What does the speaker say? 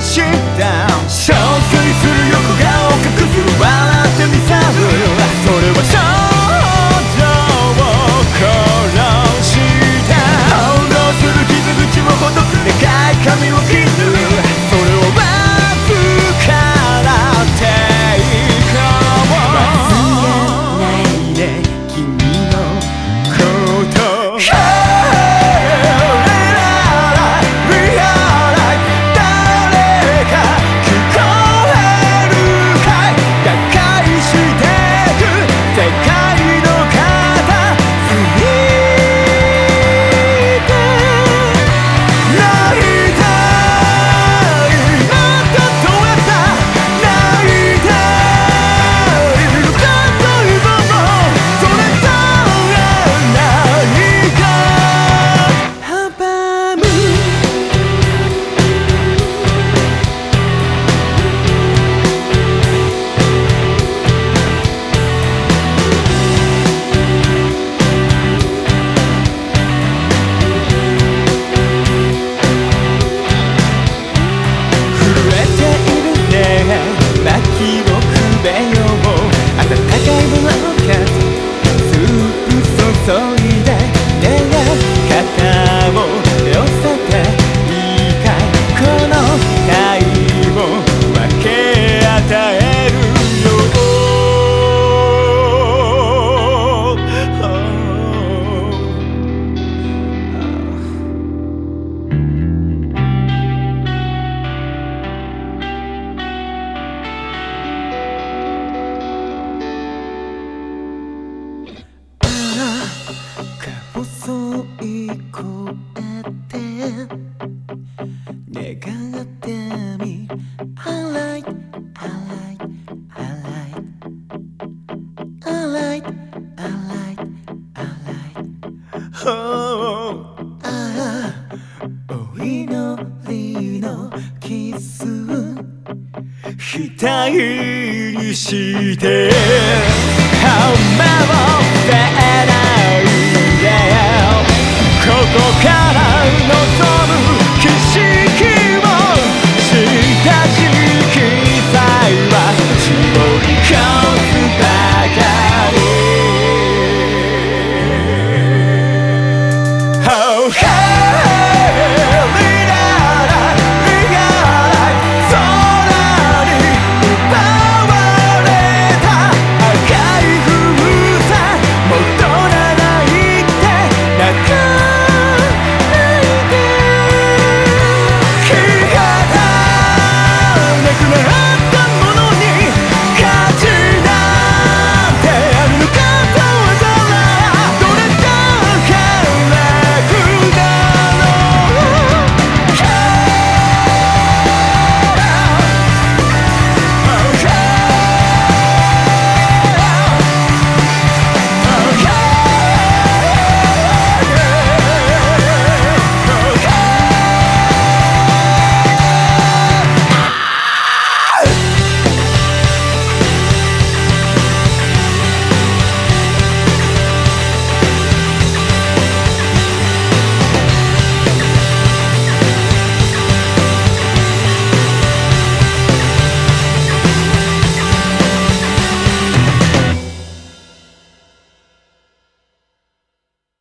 shit down. são お祈りのキス額にして。How m e